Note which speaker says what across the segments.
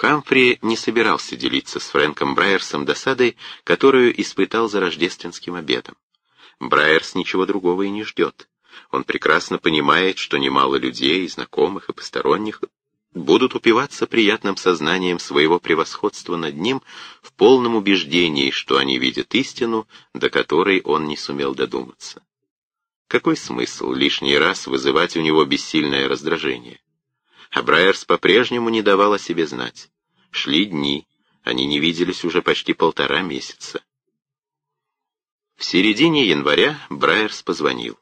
Speaker 1: Хамфри не собирался делиться с Фрэнком Брайерсом досадой, которую испытал за рождественским обедом. Брайерс ничего другого и не ждет. Он прекрасно понимает, что немало людей, знакомых и посторонних, будут упиваться приятным сознанием своего превосходства над ним в полном убеждении, что они видят истину, до которой он не сумел додуматься. Какой смысл лишний раз вызывать у него бессильное раздражение? А Брайерс по-прежнему не давал о себе знать. Шли дни, они не виделись уже почти полтора месяца. В середине января Брайерс позвонил.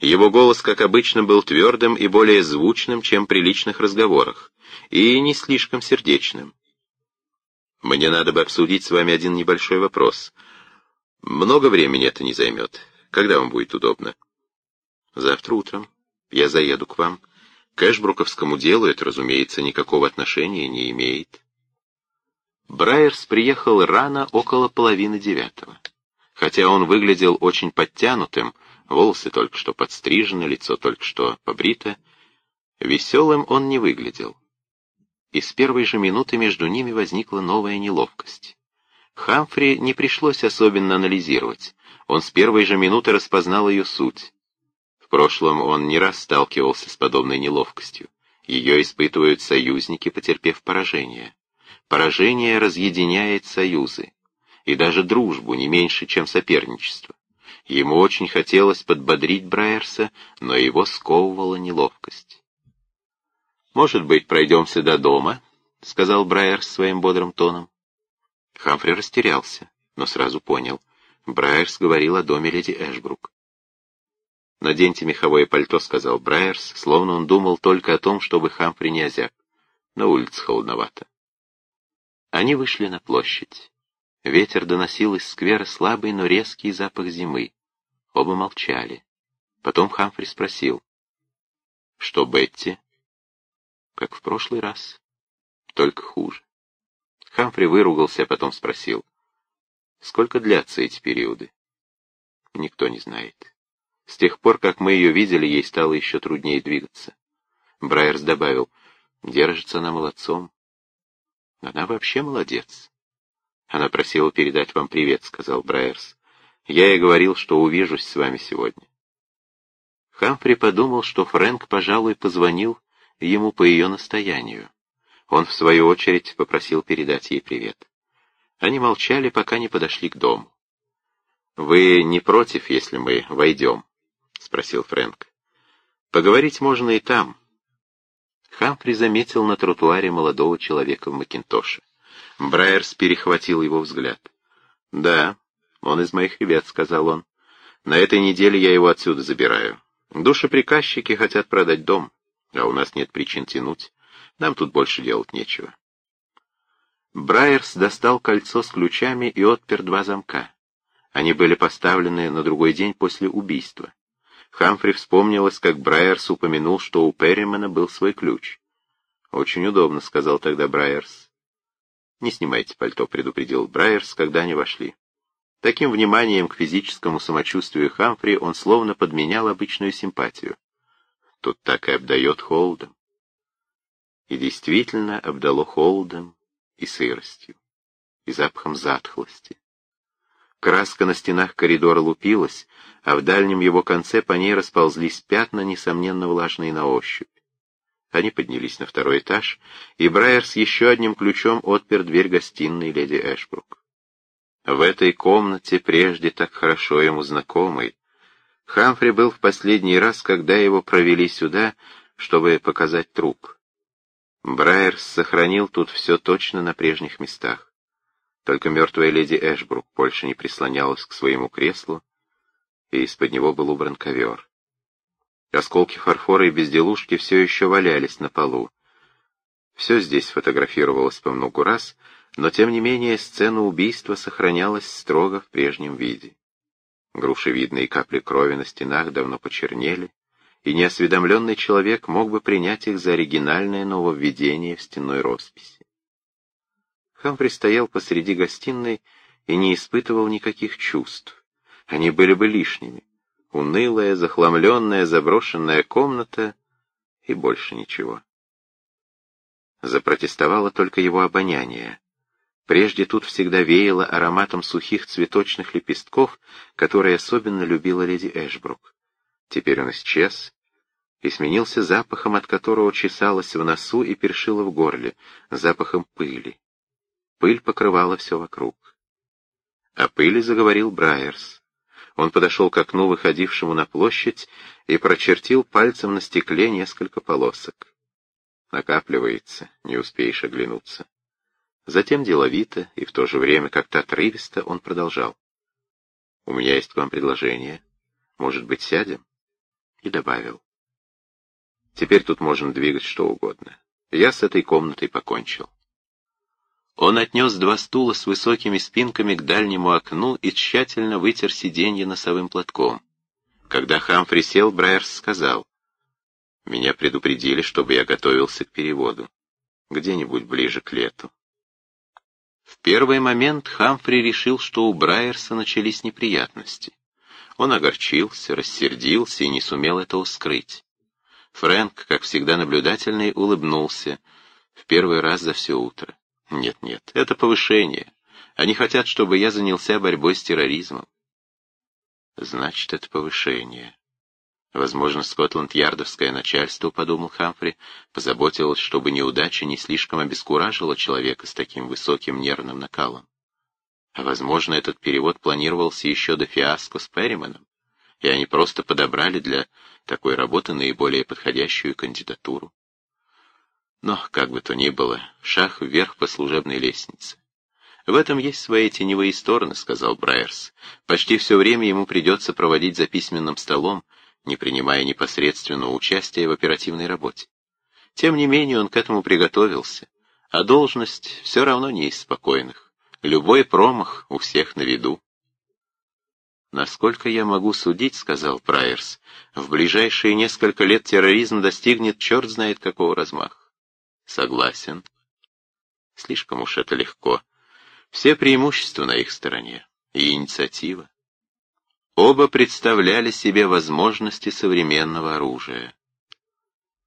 Speaker 1: Его голос, как обычно, был твердым и более звучным, чем при личных разговорах, и не слишком сердечным. «Мне надо бы обсудить с вами один небольшой вопрос. Много времени это не займет. Когда вам будет удобно?» «Завтра утром. Я заеду к вам. К Эшбруковскому делу это, разумеется, никакого отношения не имеет. Брайерс приехал рано, около половины девятого. Хотя он выглядел очень подтянутым, волосы только что подстрижены, лицо только что побрито, веселым он не выглядел. И с первой же минуты между ними возникла новая неловкость. Хамфри не пришлось особенно анализировать, он с первой же минуты распознал ее суть прошлом он не раз сталкивался с подобной неловкостью. Ее испытывают союзники, потерпев поражение. Поражение разъединяет союзы. И даже дружбу не меньше, чем соперничество. Ему очень хотелось подбодрить Брайерса, но его сковывала неловкость. «Может быть, пройдемся до дома?» — сказал Брайерс своим бодрым тоном. Хамфри растерялся, но сразу понял. Брайерс говорил о доме леди Эшбрук. «Наденьте меховое пальто», — сказал Брайерс, словно он думал только о том, чтобы Хамфри не озяб. На улице холодновато. Они вышли на площадь. Ветер доносил из сквера слабый, но резкий запах зимы. Оба молчали. Потом Хамфри спросил. «Что, Бетти?» «Как в прошлый раз. Только хуже». Хамфри выругался, а потом спросил. «Сколько длятся эти периоды?» «Никто не знает». С тех пор, как мы ее видели, ей стало еще труднее двигаться. Брайерс добавил, держится она молодцом. Она вообще молодец. Она просила передать вам привет, сказал Брайерс. Я ей говорил, что увижусь с вами сегодня. Хамфри подумал, что Фрэнк, пожалуй, позвонил ему по ее настоянию. Он, в свою очередь, попросил передать ей привет. Они молчали, пока не подошли к дому. «Вы не против, если мы войдем?» — спросил Фрэнк. «Поговорить можно и там». Хамфри заметил на тротуаре молодого человека в Макинтоше. Брайерс перехватил его взгляд. «Да, он из моих ребят», — сказал он. «На этой неделе я его отсюда забираю. Душеприказчики хотят продать дом, а у нас нет причин тянуть. Нам тут больше делать нечего». Брайерс достал кольцо с ключами и отпер два замка. Они были поставлены на другой день после убийства. Хамфри вспомнилось, как Брайерс упомянул, что у Перримана был свой ключ. «Очень удобно», — сказал тогда Брайерс. «Не снимайте пальто», — предупредил Брайерс, когда они вошли. Таким вниманием к физическому самочувствию Хамфри он словно подменял обычную симпатию. Тут так и обдает холодом. И действительно обдало холодом и сыростью, и запахом затхлости. Краска на стенах коридора лупилась, а в дальнем его конце по ней расползлись пятна, несомненно влажные на ощупь. Они поднялись на второй этаж, и Брайер с еще одним ключом отпер дверь гостиной леди Эшбрук. В этой комнате, прежде так хорошо ему знакомой, Хамфри был в последний раз, когда его провели сюда, чтобы показать труп. Брайерс сохранил тут все точно на прежних местах. Только мертвая леди Эшбрук больше не прислонялась к своему креслу, и из-под него был убран ковер. Осколки фарфора и безделушки все еще валялись на полу. Все здесь фотографировалось по многу раз, но тем не менее сцена убийства сохранялась строго в прежнем виде. Грушевидные капли крови на стенах давно почернели, и неосведомленный человек мог бы принять их за оригинальное нововведение в стенной росписи. Хамфри стоял посреди гостиной и не испытывал никаких чувств. Они были бы лишними. Унылая, захламленная, заброшенная комната и больше ничего. Запротестовало только его обоняние. Прежде тут всегда веяло ароматом сухих цветочных лепестков, которые особенно любила леди Эшбрук. Теперь он исчез и сменился запахом, от которого чесалось в носу и першило в горле, запахом пыли. Пыль покрывала все вокруг. О пыли заговорил Брайерс. Он подошел к окну, выходившему на площадь, и прочертил пальцем на стекле несколько полосок. Накапливается, не успеешь оглянуться. Затем деловито и в то же время как-то отрывисто он продолжал. «У меня есть к вам предложение. Может быть, сядем?» И добавил. «Теперь тут можно двигать что угодно. Я с этой комнатой покончил». Он отнес два стула с высокими спинками к дальнему окну и тщательно вытер сиденье носовым платком. Когда Хамфри сел, Брайерс сказал, «Меня предупредили, чтобы я готовился к переводу. Где-нибудь ближе к лету». В первый момент Хамфри решил, что у Брайерса начались неприятности. Он огорчился, рассердился и не сумел этого скрыть. Фрэнк, как всегда наблюдательный, улыбнулся в первый раз за все утро. Нет-нет, это повышение. Они хотят, чтобы я занялся борьбой с терроризмом. Значит, это повышение. Возможно, Скотланд-Ярдовское начальство, подумал Хамфри, позаботилось, чтобы неудача не слишком обескуражила человека с таким высоким нервным накалом. А возможно, этот перевод планировался еще до фиаско с Перриманом, и они просто подобрали для такой работы наиболее подходящую кандидатуру. Но, как бы то ни было, шаг вверх по служебной лестнице. «В этом есть свои теневые стороны», — сказал Брайерс. «Почти все время ему придется проводить за письменным столом, не принимая непосредственного участия в оперативной работе. Тем не менее он к этому приготовился, а должность все равно не из спокойных. Любой промах у всех на виду. «Насколько я могу судить, — сказал Прайерс, — в ближайшие несколько лет терроризм достигнет черт знает какого размаха. Согласен. Слишком уж это легко. Все преимущества на их стороне. И инициатива. Оба представляли себе возможности современного оружия.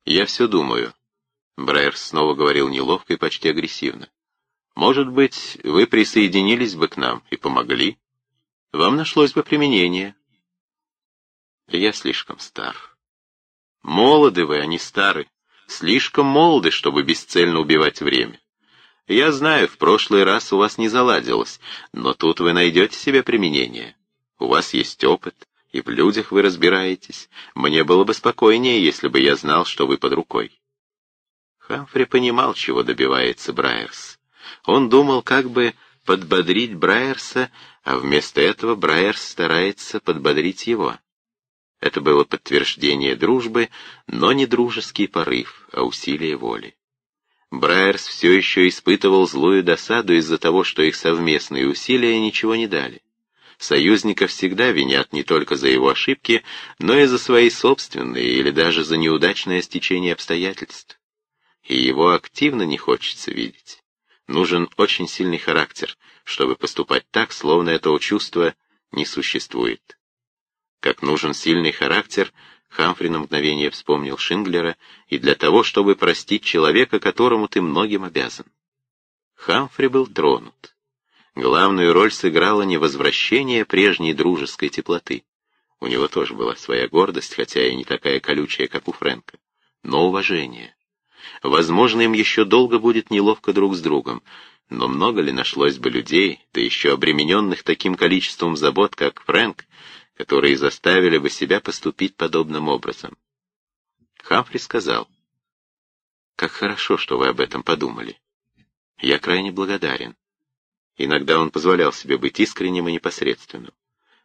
Speaker 1: «Я все думаю», — Брайер снова говорил неловко и почти агрессивно. «Может быть, вы присоединились бы к нам и помогли? Вам нашлось бы применение». «Я слишком стар». «Молоды вы, а не стары слишком молоды, чтобы бесцельно убивать время. Я знаю, в прошлый раз у вас не заладилось, но тут вы найдете себе применение. У вас есть опыт, и в людях вы разбираетесь. Мне было бы спокойнее, если бы я знал, что вы под рукой. Хамфри понимал, чего добивается Брайерс. Он думал, как бы подбодрить Брайерса, а вместо этого Брайерс старается подбодрить его. Это было подтверждение дружбы, но не дружеский порыв, а усилие воли. Брайерс все еще испытывал злую досаду из-за того, что их совместные усилия ничего не дали. Союзника всегда винят не только за его ошибки, но и за свои собственные или даже за неудачное стечение обстоятельств. И его активно не хочется видеть. Нужен очень сильный характер, чтобы поступать так, словно этого чувства не существует. Как нужен сильный характер, Хамфри на мгновение вспомнил Шинглера, и для того, чтобы простить человека, которому ты многим обязан. Хамфри был тронут. Главную роль сыграло не возвращение прежней дружеской теплоты. У него тоже была своя гордость, хотя и не такая колючая, как у Фрэнка, но уважение. Возможно, им еще долго будет неловко друг с другом, но много ли нашлось бы людей, да еще обремененных таким количеством забот, как Фрэнк, которые заставили бы себя поступить подобным образом. Хамфри сказал, «Как хорошо, что вы об этом подумали. Я крайне благодарен». Иногда он позволял себе быть искренним и непосредственным.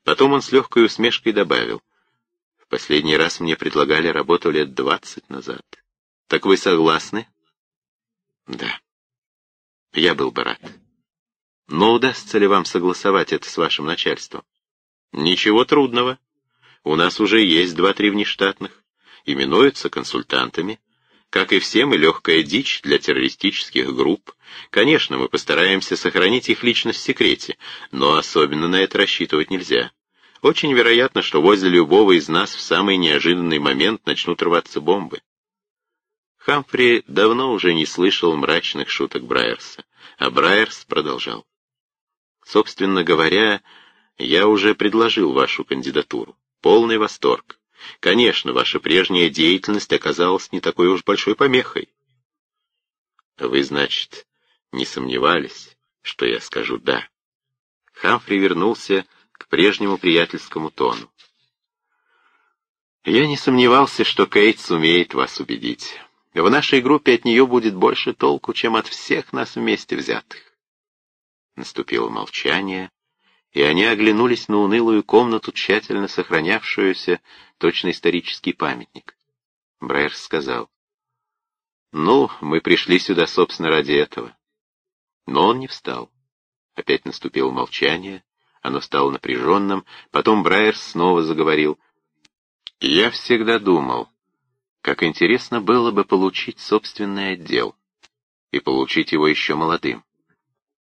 Speaker 1: Потом он с легкой усмешкой добавил, «В последний раз мне предлагали работу лет двадцать назад. Так вы согласны?» «Да». Я был бы рад. Но удастся ли вам согласовать это с вашим начальством? Ничего трудного. У нас уже есть два-три внештатных. Именуются консультантами. Как и все мы, легкая дичь для террористических групп. Конечно, мы постараемся сохранить их личность в секрете, но особенно на это рассчитывать нельзя. Очень вероятно, что возле любого из нас в самый неожиданный момент начнут рваться бомбы. Хамфри давно уже не слышал мрачных шуток Брайерса, а Брайерс продолжал. Собственно говоря, я уже предложил вашу кандидатуру. Полный восторг. Конечно, ваша прежняя деятельность оказалась не такой уж большой помехой. Вы, значит, не сомневались, что я скажу «да». Хамфри вернулся к прежнему приятельскому тону. Я не сомневался, что Кейт сумеет вас убедить. В нашей группе от нее будет больше толку, чем от всех нас вместе взятых. Наступило молчание, и они оглянулись на унылую комнату, тщательно сохранявшуюся, точно исторический памятник. Брайерс сказал, «Ну, мы пришли сюда, собственно, ради этого». Но он не встал. Опять наступило молчание, оно стало напряженным, потом Брайерс снова заговорил. «Я всегда думал, как интересно было бы получить собственный отдел. И получить его еще молодым.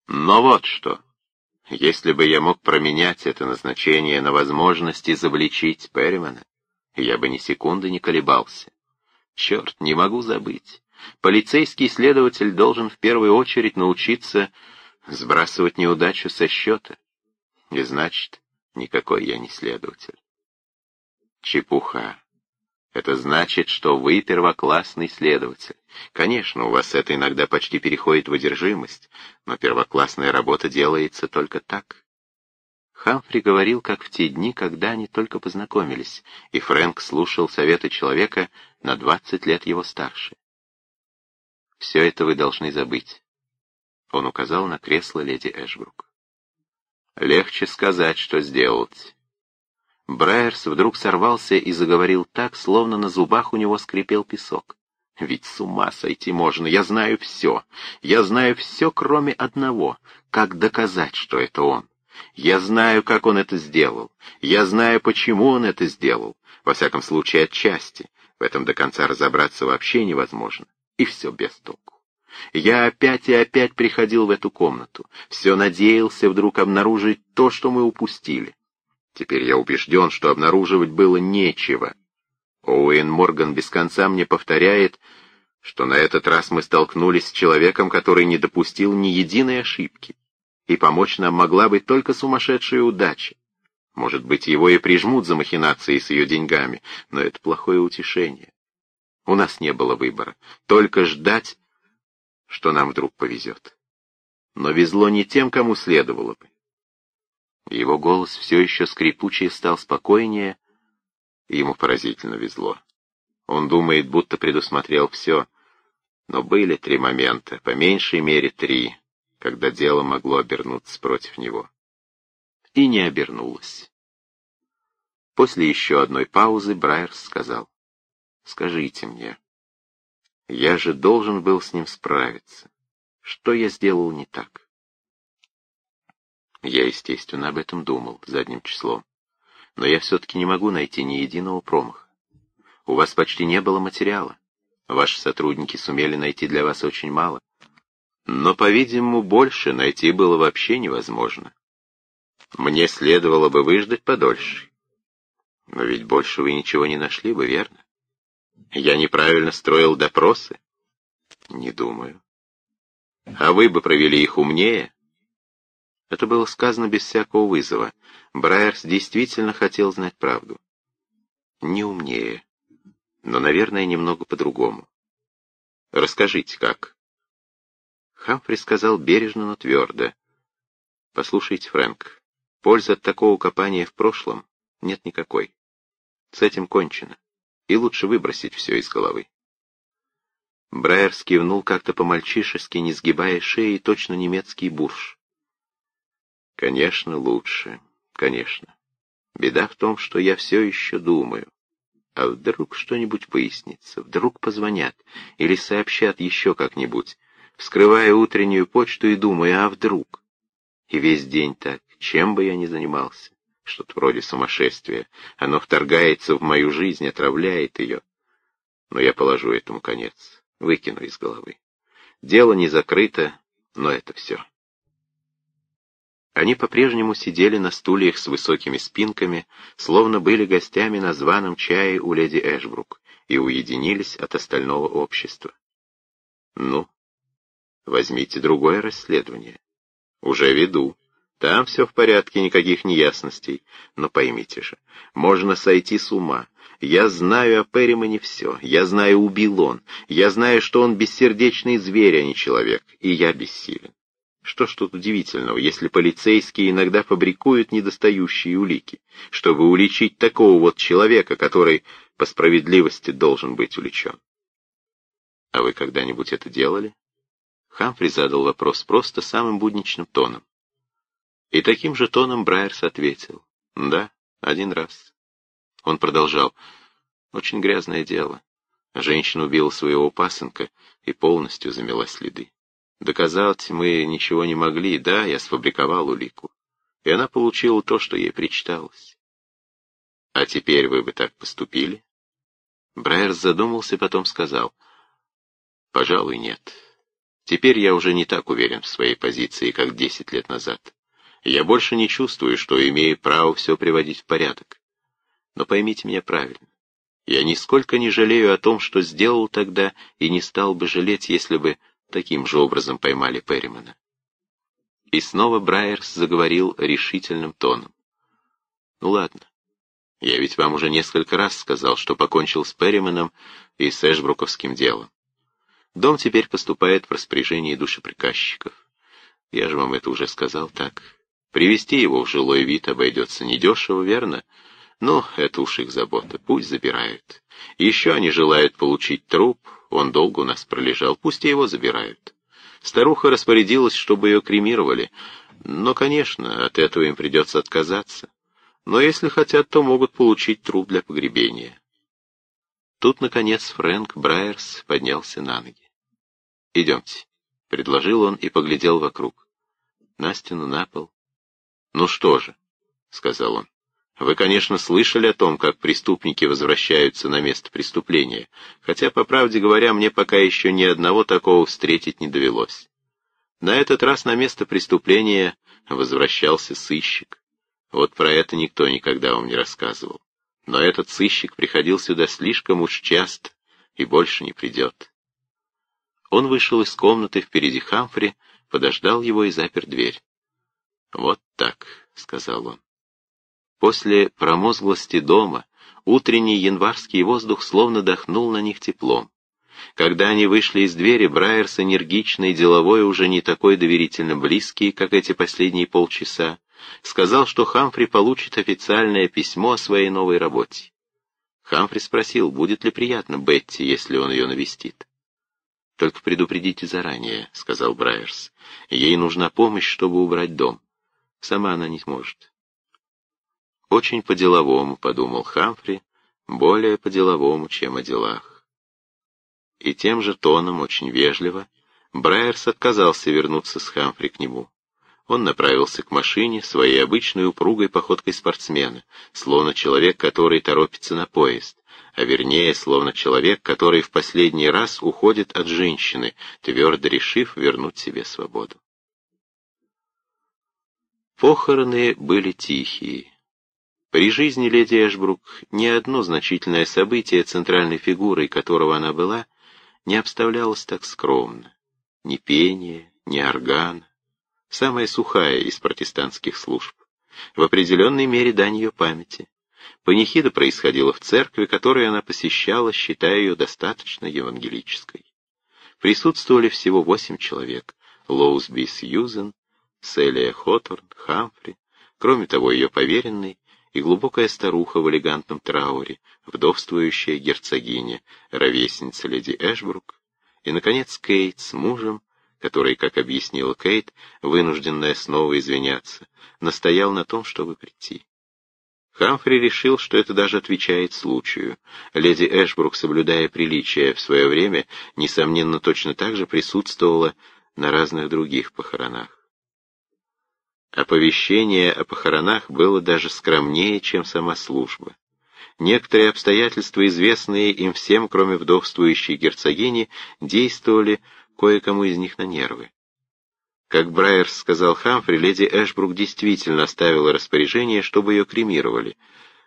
Speaker 1: Но вот что. Если бы я мог променять это назначение на возможность изобличить Перримана, я бы ни секунды не колебался. Черт, не могу забыть. Полицейский следователь должен в первую очередь научиться сбрасывать неудачу со счета. И значит, никакой я не следователь. Чепуха. Это значит, что вы первоклассный следователь. Конечно, у вас это иногда почти переходит в одержимость, но первоклассная работа делается только так. Хамфри говорил, как в те дни, когда они только познакомились, и Фрэнк слушал советы человека на двадцать лет его старше. «Все это вы должны забыть», — он указал на кресло леди Эшбрук. «Легче сказать, что сделать. Брайерс вдруг сорвался и заговорил так, словно на зубах у него скрипел песок. «Ведь с ума сойти можно, я знаю все. Я знаю все, кроме одного. Как доказать, что это он? Я знаю, как он это сделал. Я знаю, почему он это сделал. Во всяком случае, отчасти. В этом до конца разобраться вообще невозможно. И все без толку. Я опять и опять приходил в эту комнату. Все надеялся вдруг обнаружить то, что мы упустили. Теперь я убежден, что обнаруживать было нечего. Оуэн Морган без конца мне повторяет, что на этот раз мы столкнулись с человеком, который не допустил ни единой ошибки, и помочь нам могла быть только сумасшедшая удача. Может быть, его и прижмут за махинации с ее деньгами, но это плохое утешение. У нас не было выбора, только ждать, что нам вдруг повезет. Но везло не тем, кому следовало бы. Его голос все еще скрипучий стал спокойнее, ему поразительно везло. Он думает, будто предусмотрел все, но были три момента, по меньшей мере три, когда дело могло обернуться против него. И не обернулось. После еще одной паузы Брайерс сказал, «Скажите мне, я же должен был с ним справиться. Что я сделал не так?» Я, естественно, об этом думал задним числом. Но я все-таки не могу найти ни единого промаха. У вас почти не было материала. Ваши сотрудники сумели найти для вас очень мало. Но, по-видимому, больше найти было вообще невозможно. Мне следовало бы выждать подольше. Но ведь больше вы ничего не нашли бы, верно? Я неправильно строил допросы? Не думаю. А вы бы провели их умнее? Это было сказано без всякого вызова. Брайерс действительно хотел знать правду. Не умнее, но, наверное, немного по-другому. Расскажите, как? Хамфри сказал бережно, но твердо. Послушайте, Фрэнк, пользы от такого копания в прошлом нет никакой. С этим кончено, и лучше выбросить все из головы. Брайер скивнул как-то по-мальчишески, не сгибая шеи, точно немецкий бурж. Конечно, лучше, конечно. Беда в том, что я все еще думаю. А вдруг что-нибудь выяснится, вдруг позвонят или сообщат еще как-нибудь, вскрывая утреннюю почту и думая, а вдруг? И весь день так, чем бы я ни занимался, что-то вроде сумасшествия, оно вторгается в мою жизнь, отравляет ее. Но я положу этому конец, выкину из головы. Дело не закрыто, но это все. Они по-прежнему сидели на стульях с высокими спинками, словно были гостями на званом чае у леди Эшбрук, и уединились от остального общества. Ну, возьмите другое расследование. Уже веду. Там все в порядке, никаких неясностей. Но поймите же, можно сойти с ума. Я знаю о Перримане все. Я знаю, убил он. Я знаю, что он бессердечный зверь, а не человек. И я бессилен. Что ж тут удивительного, если полицейские иногда фабрикуют недостающие улики, чтобы уличить такого вот человека, который по справедливости должен быть уличен? А вы когда-нибудь это делали? Хамфри задал вопрос просто самым будничным тоном. И таким же тоном Брайерс ответил. Да, один раз. Он продолжал. Очень грязное дело. Женщина убила своего пасынка и полностью замела следы. Доказать мы ничего не могли, да, я сфабриковал улику. И она получила то, что ей причиталось. А теперь вы бы так поступили? Брайер задумался, потом сказал. Пожалуй, нет. Теперь я уже не так уверен в своей позиции, как десять лет назад. Я больше не чувствую, что имею право все приводить в порядок. Но поймите меня правильно. Я нисколько не жалею о том, что сделал тогда, и не стал бы жалеть, если бы Таким же образом поймали Перримана. И снова Брайерс заговорил решительным тоном. «Ну ладно. Я ведь вам уже несколько раз сказал, что покончил с Перриманом и с Эшбруковским делом. Дом теперь поступает в распоряжение душеприказчиков. Я же вам это уже сказал так. Привести его в жилой вид обойдется недешево, верно? Но это уж их забота, пусть забирают. Еще они желают получить труп, он долго у нас пролежал, пусть его забирают. Старуха распорядилась, чтобы ее кремировали. Но, конечно, от этого им придется отказаться. Но если хотят, то могут получить труп для погребения. Тут, наконец, Фрэнк Брайерс поднялся на ноги. «Идемте», — предложил он и поглядел вокруг. На стену, на пол. «Ну что же», — сказал он. Вы, конечно, слышали о том, как преступники возвращаются на место преступления, хотя, по правде говоря, мне пока еще ни одного такого встретить не довелось. На этот раз на место преступления возвращался сыщик. Вот про это никто никогда вам не рассказывал. Но этот сыщик приходил сюда слишком уж часто и больше не придет. Он вышел из комнаты впереди Хамфри, подождал его и запер дверь. «Вот так», — сказал он. После промозглости дома утренний январский воздух словно дохнул на них теплом. Когда они вышли из двери, Брайерс энергичный, деловой, уже не такой доверительно близкий, как эти последние полчаса, сказал, что Хамфри получит официальное письмо о своей новой работе. Хамфри спросил, будет ли приятно Бетти, если он ее навестит. «Только предупредите заранее», — сказал Брайерс. «Ей нужна помощь, чтобы убрать дом. Сама она не сможет». Очень по-деловому, подумал Хамфри, более по-деловому, чем о делах. И тем же тоном, очень вежливо, Брайерс отказался вернуться с Хамфри к нему. Он направился к машине своей обычной упругой походкой спортсмена, словно человек, который торопится на поезд, а вернее, словно человек, который в последний раз уходит от женщины, твердо решив вернуть себе свободу. Похороны были тихие. При жизни леди Эшбрук ни одно значительное событие, центральной фигурой которого она была, не обставлялось так скромно. Ни пение, ни орган. Самая сухая из протестантских служб. В определенной мере дань ее памяти. Панихида происходила в церкви, которую она посещала, считая ее достаточно евангелической. Присутствовали всего восемь человек. Лоусби Сьюзен, Селия Хоторн, Хамфри, кроме того, ее поверенный, и глубокая старуха в элегантном трауре, вдовствующая герцогиня, ровесница леди Эшбрук, и, наконец, Кейт с мужем, который, как объяснила Кейт, вынужденная снова извиняться, настоял на том, чтобы прийти. Хамфри решил, что это даже отвечает случаю. Леди Эшбрук, соблюдая приличия в свое время, несомненно, точно так же присутствовала на разных других похоронах. Оповещение о похоронах было даже скромнее, чем сама служба. Некоторые обстоятельства, известные им всем, кроме вдовствующей герцогини, действовали кое-кому из них на нервы. Как Брайерс сказал Хамфри, леди Эшбрук действительно оставила распоряжение, чтобы ее кремировали.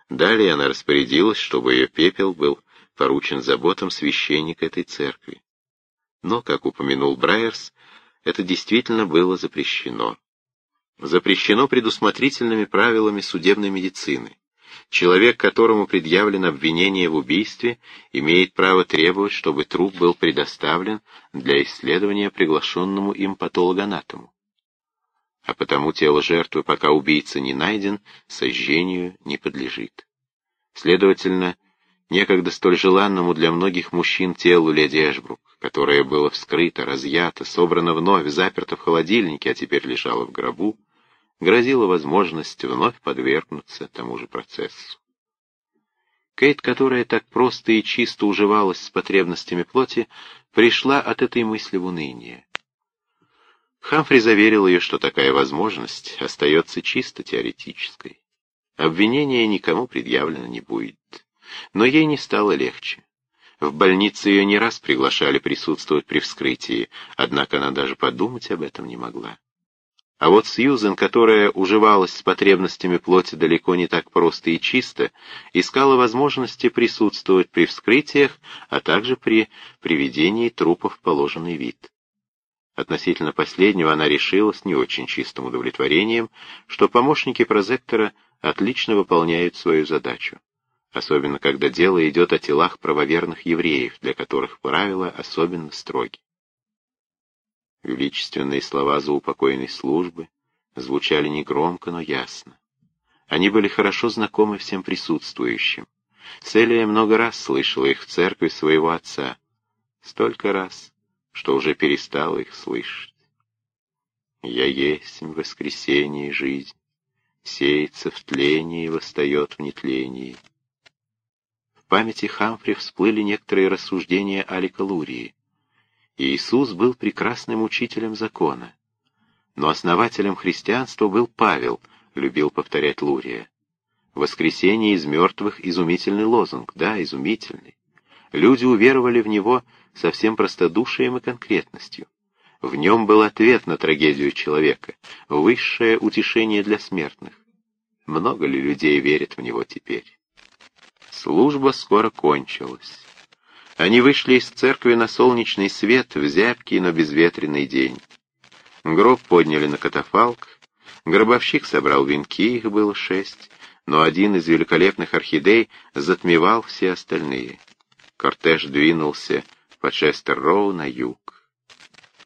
Speaker 1: Далее она распорядилась, чтобы ее пепел был поручен заботам священника этой церкви. Но, как упомянул Брайерс, это действительно было запрещено. Запрещено предусмотрительными правилами судебной медицины. Человек, которому предъявлено обвинение в убийстве, имеет право требовать, чтобы труп был предоставлен для исследования приглашенному им патологоанатому. А потому тело жертвы, пока убийца не найден, сожжению не подлежит. Следовательно, некогда столь желанному для многих мужчин телу леди Эшбрук, которое было вскрыто, разъято, собрано вновь, заперто в холодильнике, а теперь лежало в гробу, грозила возможность вновь подвергнуться тому же процессу. Кейт, которая так просто и чисто уживалась с потребностями плоти, пришла от этой мысли в уныние. Хамфри заверил ее, что такая возможность остается чисто теоретической. Обвинение никому предъявлено не будет. Но ей не стало легче. В больнице ее не раз приглашали присутствовать при вскрытии, однако она даже подумать об этом не могла. А вот Сьюзен, которая уживалась с потребностями плоти далеко не так просто и чисто, искала возможности присутствовать при вскрытиях, а также при приведении трупов в положенный вид. Относительно последнего она решила с не очень чистым удовлетворением, что помощники прозектора отлично выполняют свою задачу, особенно когда дело идет о телах правоверных евреев, для которых правила особенно строги. Величественные слова заупокойной службы звучали негромко, но ясно. Они были хорошо знакомы всем присутствующим. Селия много раз слышала их в церкви своего отца. Столько раз, что уже перестала их слышать. «Я есть воскресение и жизнь, сеется в тлении и восстает в нетлении». В памяти Хамфри всплыли некоторые рассуждения Алика Лурии. Иисус был прекрасным учителем закона. Но основателем христианства был Павел, любил повторять Лурия. Воскресение из мертвых — изумительный лозунг, да, изумительный. Люди уверовали в него со всем простодушием и конкретностью. В нем был ответ на трагедию человека, высшее утешение для смертных. Много ли людей верят в него теперь? Служба скоро кончилась. Они вышли из церкви на солнечный свет в зябкий, но безветренный день. Гроб подняли на катафалк, гробовщик собрал венки, их было шесть, но один из великолепных орхидей затмевал все остальные. Кортеж двинулся по Честер-Роу на юг.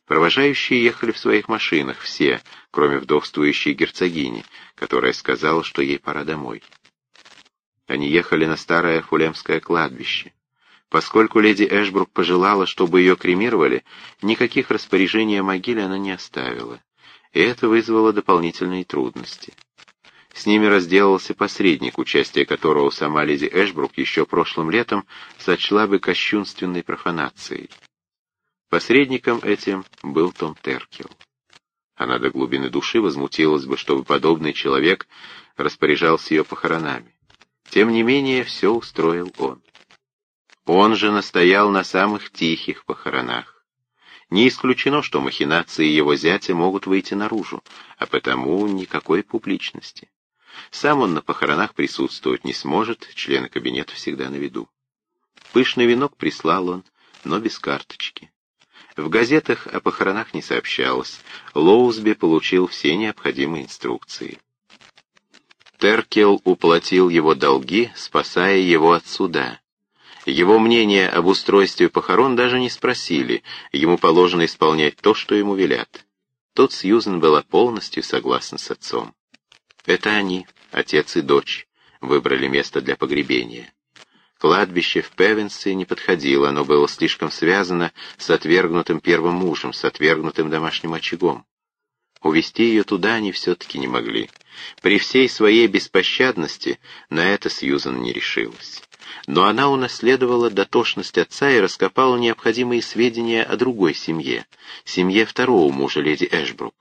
Speaker 1: Провожающие ехали в своих машинах, все, кроме вдовствующей герцогини, которая сказала, что ей пора домой. Они ехали на старое фулемское кладбище. Поскольку леди Эшбрук пожелала, чтобы ее кремировали, никаких распоряжений о могиле она не оставила, и это вызвало дополнительные трудности. С ними разделался посредник, участие которого сама леди Эшбрук еще прошлым летом сочла бы кощунственной профанацией. Посредником этим был Том Теркел. Она до глубины души возмутилась бы, чтобы подобный человек распоряжался ее похоронами. Тем не менее, все устроил он. Он же настоял на самых тихих похоронах. Не исключено, что махинации его зятя могут выйти наружу, а потому никакой публичности. Сам он на похоронах присутствовать не сможет, члены кабинета всегда на виду. Пышный венок прислал он, но без карточки. В газетах о похоронах не сообщалось, Лоузби получил все необходимые инструкции. Теркел уплатил его долги, спасая его от суда. Его мнение об устройстве похорон даже не спросили, ему положено исполнять то, что ему велят. Тут Сьюзен была полностью согласна с отцом. Это они, отец и дочь, выбрали место для погребения. Кладбище в Певенсе не подходило, оно было слишком связано с отвергнутым первым мужем, с отвергнутым домашним очагом. Увести ее туда они все-таки не могли. При всей своей беспощадности на это Сьюзан не решилась но она унаследовала дотошность отца и раскопала необходимые сведения о другой семье, семье второго мужа леди Эшбрук.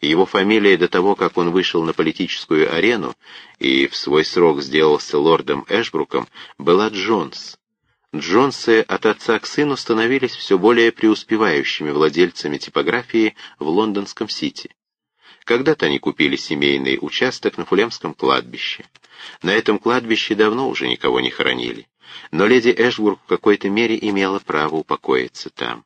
Speaker 1: Его фамилия до того, как он вышел на политическую арену и в свой срок сделался лордом Эшбруком, была Джонс. Джонсы от отца к сыну становились все более преуспевающими владельцами типографии в лондонском Сити. Когда-то они купили семейный участок на Фулемском кладбище. На этом кладбище давно уже никого не хоронили. но леди Эшбург в какой-то мере имела право упокоиться там.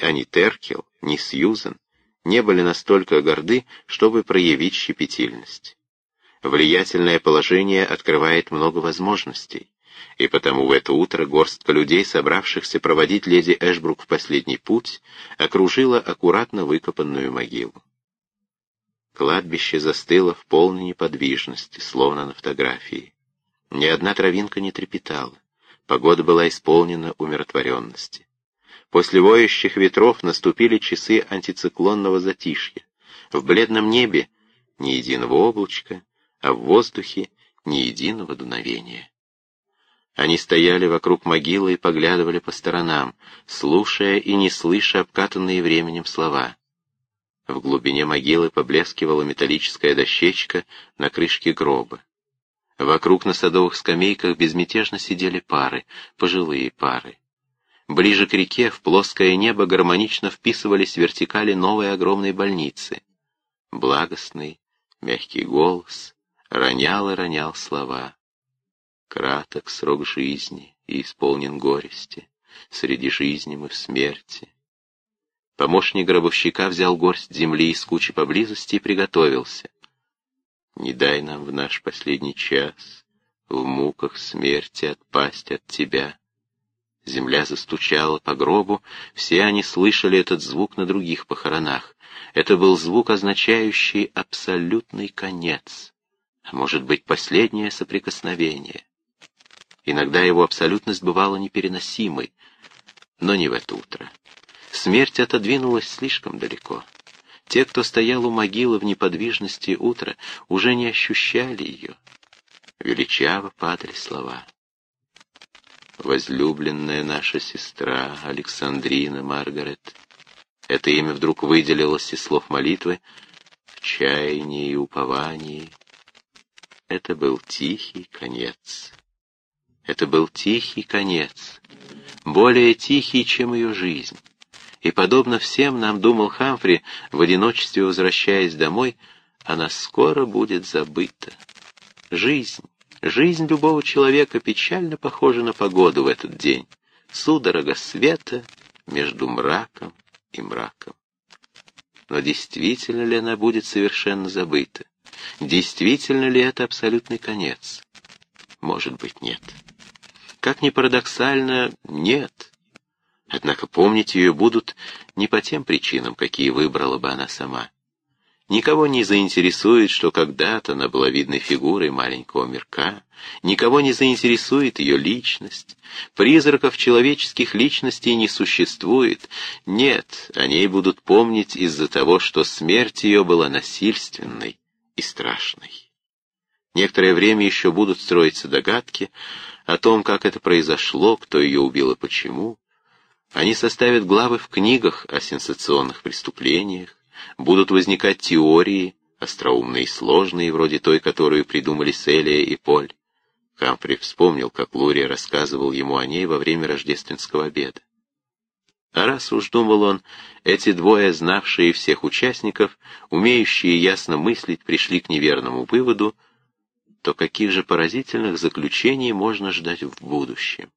Speaker 1: А ни Теркел, ни Сьюзен не были настолько горды, чтобы проявить щепетильность. Влиятельное положение открывает много возможностей, и потому в это утро горстка людей, собравшихся проводить леди Эшбрук в последний путь, окружила аккуратно выкопанную могилу. Кладбище застыло в полной неподвижности, словно на фотографии. Ни одна травинка не трепетала. Погода была исполнена умиротворенности. После воющих ветров наступили часы антициклонного затишья. В бледном небе ни единого облачка, а в воздухе ни единого дуновения. Они стояли вокруг могилы и поглядывали по сторонам, слушая и не слыша обкатанные временем слова. В глубине могилы поблескивала металлическая дощечка на крышке гроба. Вокруг на садовых скамейках безмятежно сидели пары, пожилые пары. Ближе к реке, в плоское небо гармонично вписывались вертикали новой огромной больницы. Благостный, мягкий голос ронял и ронял слова. Краток срок жизни и исполнен горести, среди жизни мы в смерти. Помощник гробовщика взял горсть земли из кучи поблизости и приготовился. Не дай нам в наш последний час в муках смерти отпасть от тебя. Земля застучала по гробу, все они слышали этот звук на других похоронах. Это был звук, означающий абсолютный конец, а может быть, последнее соприкосновение. Иногда его абсолютность бывала непереносимой, но не в это утро. Смерть отодвинулась слишком далеко. Те, кто стоял у могилы в неподвижности утра, уже не ощущали ее. Величаво падали слова. Возлюбленная наша сестра Александрина Маргарет. Это имя вдруг выделилось из слов молитвы в чаянии и уповании. Это был тихий конец. Это был тихий конец, более тихий, чем ее жизнь. И, подобно всем нам, думал Хамфри, в одиночестве возвращаясь домой, она скоро будет забыта. Жизнь, жизнь любого человека печально похожа на погоду в этот день. Судорога света между мраком и мраком. Но действительно ли она будет совершенно забыта? Действительно ли это абсолютный конец? Может быть, нет. Как ни парадоксально, нет. Однако помнить ее будут не по тем причинам, какие выбрала бы она сама. Никого не заинтересует, что когда-то она была видной фигурой маленького мирка, никого не заинтересует ее личность. Призраков человеческих личностей не существует. Нет, о ней будут помнить из-за того, что смерть ее была насильственной и страшной. Некоторое время еще будут строиться догадки о том, как это произошло, кто ее убил и почему, они составят главы в книгах о сенсационных преступлениях, будут возникать теории, остроумные и сложные, вроде той, которую придумали Селия и Поль. Хамфри вспомнил, как Лурия рассказывал ему о ней во время рождественского обеда. А раз уж думал он, эти двое, знавшие всех участников, умеющие ясно мыслить, пришли к неверному выводу, то каких же поразительных заключений можно ждать в будущем?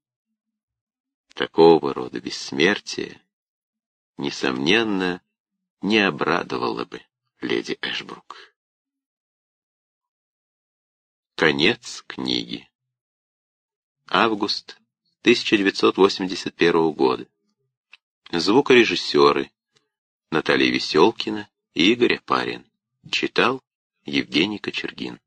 Speaker 1: Такого рода бессмертие, несомненно, не обрадовало бы леди Эшбрук. Конец книги. Август 1981 года. Звукорежиссеры Наталья Веселкина и Игорь Апарин. Читал Евгений Кочергин.